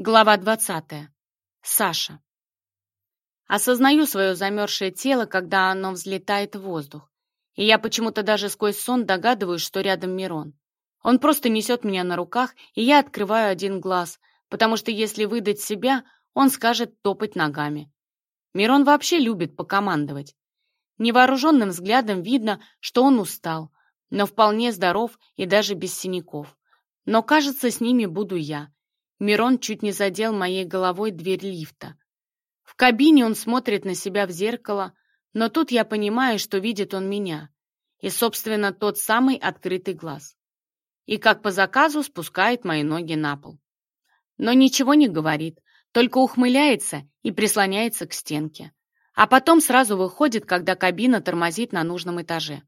Глава 20. Саша. Осознаю свое замерзшее тело, когда оно взлетает в воздух. И я почему-то даже сквозь сон догадываюсь, что рядом Мирон. Он просто несет меня на руках, и я открываю один глаз, потому что если выдать себя, он скажет топать ногами. Мирон вообще любит покомандовать. Невооруженным взглядом видно, что он устал, но вполне здоров и даже без синяков. Но, кажется, с ними буду я — Мирон чуть не задел моей головой дверь лифта. В кабине он смотрит на себя в зеркало, но тут я понимаю, что видит он меня. И, собственно, тот самый открытый глаз. И, как по заказу, спускает мои ноги на пол. Но ничего не говорит, только ухмыляется и прислоняется к стенке. А потом сразу выходит, когда кабина тормозит на нужном этаже.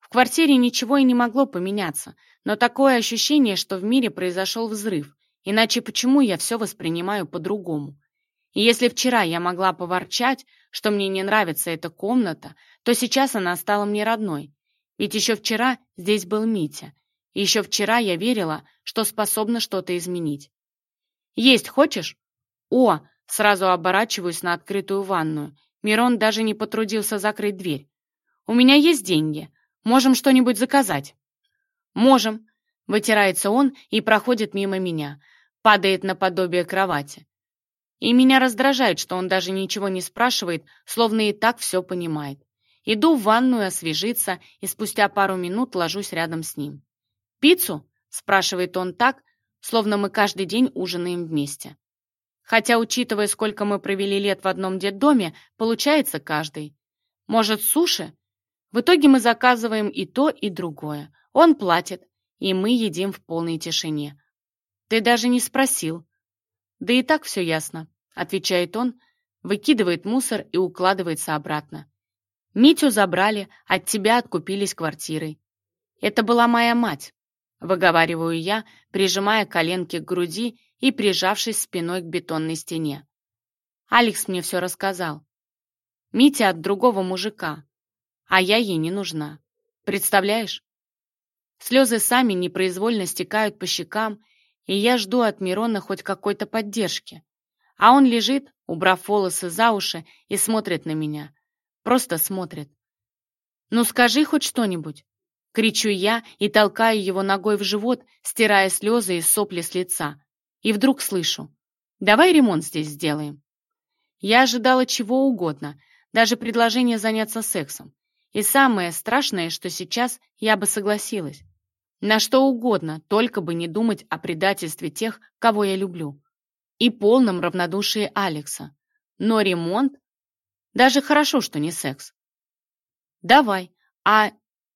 В квартире ничего и не могло поменяться, но такое ощущение, что в мире произошел взрыв, Иначе почему я все воспринимаю по-другому? И если вчера я могла поворчать, что мне не нравится эта комната, то сейчас она стала мне родной. Ведь еще вчера здесь был Митя. И еще вчера я верила, что способна что-то изменить. «Есть хочешь?» «О!» — сразу оборачиваюсь на открытую ванную. Мирон даже не потрудился закрыть дверь. «У меня есть деньги. Можем что-нибудь заказать?» «Можем», — вытирается он и проходит мимо меня, падает на подобие кровати. И меня раздражает, что он даже ничего не спрашивает, словно и так все понимает. Иду в ванную освежиться и спустя пару минут ложусь рядом с ним. «Пиццу?» – спрашивает он так, словно мы каждый день ужинаем вместе. Хотя, учитывая, сколько мы провели лет в одном детдоме, получается каждый. Может, суши? В итоге мы заказываем и то, и другое. Он платит, и мы едим в полной тишине. Ты даже не спросил. Да и так все ясно, отвечает он, выкидывает мусор и укладывается обратно. Митю забрали, от тебя откупились квартирой. Это была моя мать, выговариваю я, прижимая коленки к груди и прижавшись спиной к бетонной стене. Алекс мне все рассказал. Митя от другого мужика, а я ей не нужна. Представляешь? Слезы сами непроизвольно стекают по щекам, и я жду от Мирона хоть какой-то поддержки. А он лежит, убрав волосы за уши, и смотрит на меня. Просто смотрит. «Ну скажи хоть что-нибудь!» Кричу я и толкаю его ногой в живот, стирая слезы и сопли с лица. И вдруг слышу. «Давай ремонт здесь сделаем». Я ожидала чего угодно, даже предложение заняться сексом. И самое страшное, что сейчас я бы согласилась. На что угодно, только бы не думать о предательстве тех, кого я люблю. И полном равнодушии Алекса. Но ремонт? Даже хорошо, что не секс. Давай. А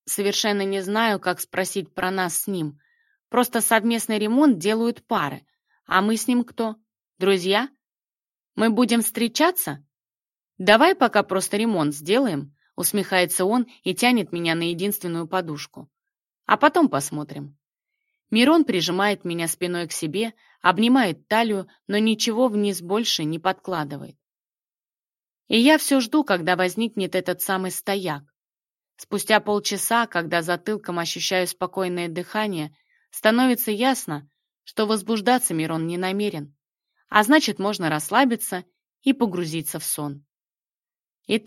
совершенно не знаю, как спросить про нас с ним. Просто совместный ремонт делают пары. А мы с ним кто? Друзья? Мы будем встречаться? Давай пока просто ремонт сделаем, усмехается он и тянет меня на единственную подушку. А потом посмотрим. Мирон прижимает меня спиной к себе, обнимает талию, но ничего вниз больше не подкладывает. И я все жду, когда возникнет этот самый стояк. Спустя полчаса, когда затылком ощущаю спокойное дыхание, становится ясно, что возбуждаться Мирон не намерен, а значит, можно расслабиться и погрузиться в сон. И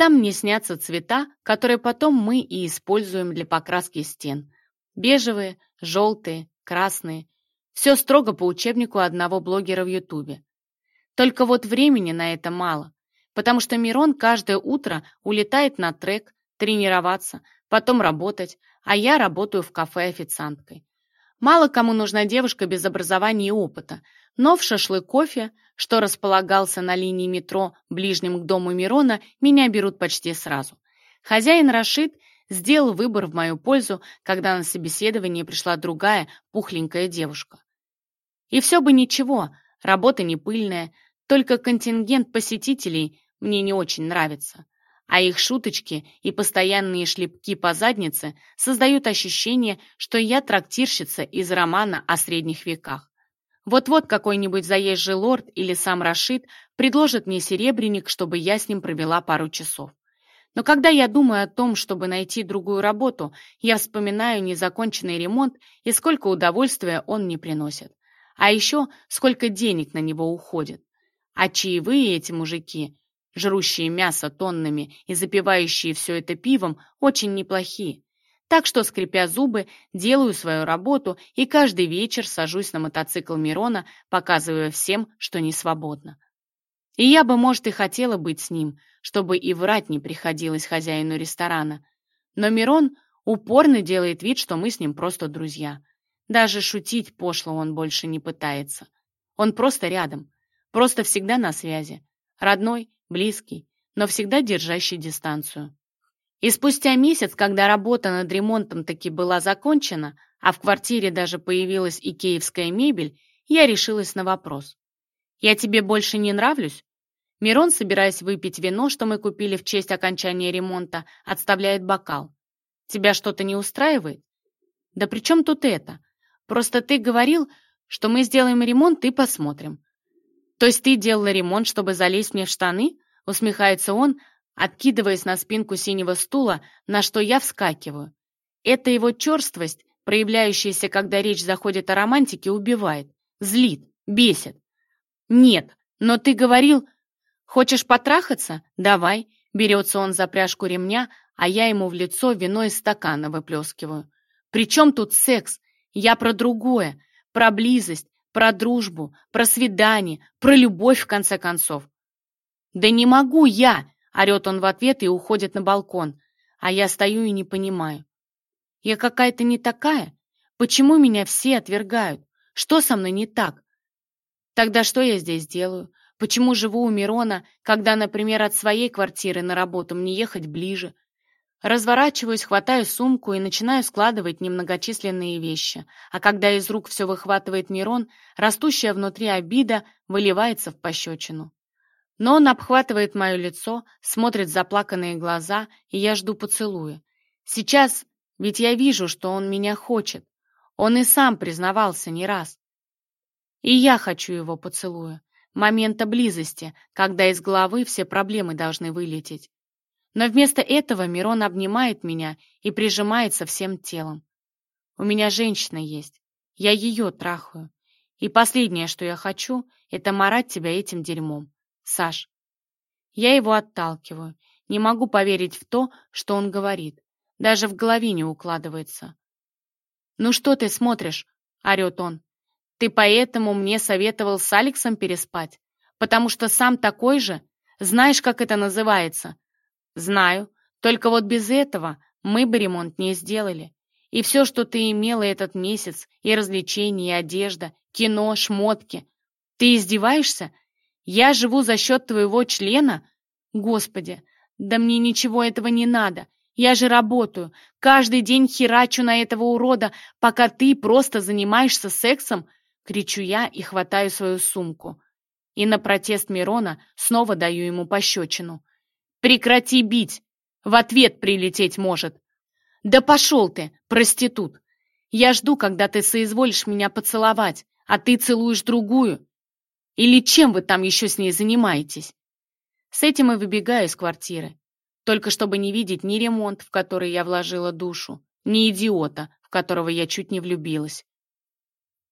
там мне снятся цвета, которые потом мы и используем для покраски стен, Бежевые, желтые, красные. Все строго по учебнику одного блогера в Ютубе. Только вот времени на это мало, потому что Мирон каждое утро улетает на трек, тренироваться, потом работать, а я работаю в кафе официанткой. Мало кому нужна девушка без образования и опыта, но в шашлык-кофе, что располагался на линии метро, ближнем к дому Мирона, меня берут почти сразу. Хозяин Рашид сделал выбор в мою пользу, когда на собеседование пришла другая, пухленькая девушка. И все бы ничего, работа не пыльная, только контингент посетителей мне не очень нравится. А их шуточки и постоянные шлепки по заднице создают ощущение, что я трактирщица из романа о средних веках. Вот-вот какой-нибудь заезжий лорд или сам Рашид предложит мне серебряник, чтобы я с ним провела пару часов. Но когда я думаю о том, чтобы найти другую работу, я вспоминаю незаконченный ремонт и сколько удовольствия он мне приносит. А еще сколько денег на него уходит. А чаевые эти мужики, жрущие мясо тоннами и запивающие все это пивом, очень неплохие. Так что, скрипя зубы, делаю свою работу и каждый вечер сажусь на мотоцикл Мирона, показывая всем, что не свободно. И я бы, может, и хотела быть с ним, чтобы и врать не приходилось хозяину ресторана. Но Мирон упорно делает вид, что мы с ним просто друзья. Даже шутить пошло он больше не пытается. Он просто рядом, просто всегда на связи. Родной, близкий, но всегда держащий дистанцию. И спустя месяц, когда работа над ремонтом таки была закончена, а в квартире даже появилась икеевская мебель, я решилась на вопрос. «Я тебе больше не нравлюсь?» Мирон, собираясь выпить вино, что мы купили в честь окончания ремонта, отставляет бокал. «Тебя что-то не устраивает?» «Да при чем тут это? Просто ты говорил, что мы сделаем ремонт и посмотрим». «То есть ты делала ремонт, чтобы залезть мне в штаны?» — усмехается он, откидываясь на спинку синего стула, на что я вскакиваю. Это его черствость, проявляющаяся, когда речь заходит о романтике, убивает, злит, бесит. «Нет, но ты говорил...» «Хочешь потрахаться? Давай!» Берется он за пряжку ремня, а я ему в лицо вино из стакана выплескиваю. «При чем тут секс? Я про другое, про близость, про дружбу, про свидание, про любовь, в конце концов». «Да не могу я!» — орет он в ответ и уходит на балкон, а я стою и не понимаю. «Я какая-то не Тогда что я здесь делаю? Почему живу у Мирона, когда, например, от своей квартиры на работу мне ехать ближе? Разворачиваюсь, хватаю сумку и начинаю складывать немногочисленные вещи. А когда из рук все выхватывает Мирон, растущая внутри обида выливается в пощечину. Но он обхватывает мое лицо, смотрит в заплаканные глаза, и я жду поцелуя. Сейчас ведь я вижу, что он меня хочет. Он и сам признавался не раз. И я хочу его поцелуя. Момента близости, когда из головы все проблемы должны вылететь. Но вместо этого Мирон обнимает меня и прижимается всем телом. У меня женщина есть. Я ее трахаю. И последнее, что я хочу, это марать тебя этим дерьмом. Саш. Я его отталкиваю. Не могу поверить в то, что он говорит. Даже в голове не укладывается. «Ну что ты смотришь?» — орёт он. Ты поэтому мне советовал с Алексом переспать? Потому что сам такой же? Знаешь, как это называется? Знаю. Только вот без этого мы бы ремонт не сделали. И все, что ты имела этот месяц, и развлечения, и одежда, кино, шмотки. Ты издеваешься? Я живу за счет твоего члена? Господи, да мне ничего этого не надо. Я же работаю. Каждый день херачу на этого урода, пока ты просто занимаешься сексом. — кричу я и хватаю свою сумку. И на протест Мирона снова даю ему пощечину. «Прекрати бить! В ответ прилететь может!» «Да пошел ты, проститут! Я жду, когда ты соизволишь меня поцеловать, а ты целуешь другую! Или чем вы там еще с ней занимаетесь?» С этим и выбегаю из квартиры, только чтобы не видеть ни ремонт, в который я вложила душу, ни идиота, в которого я чуть не влюбилась.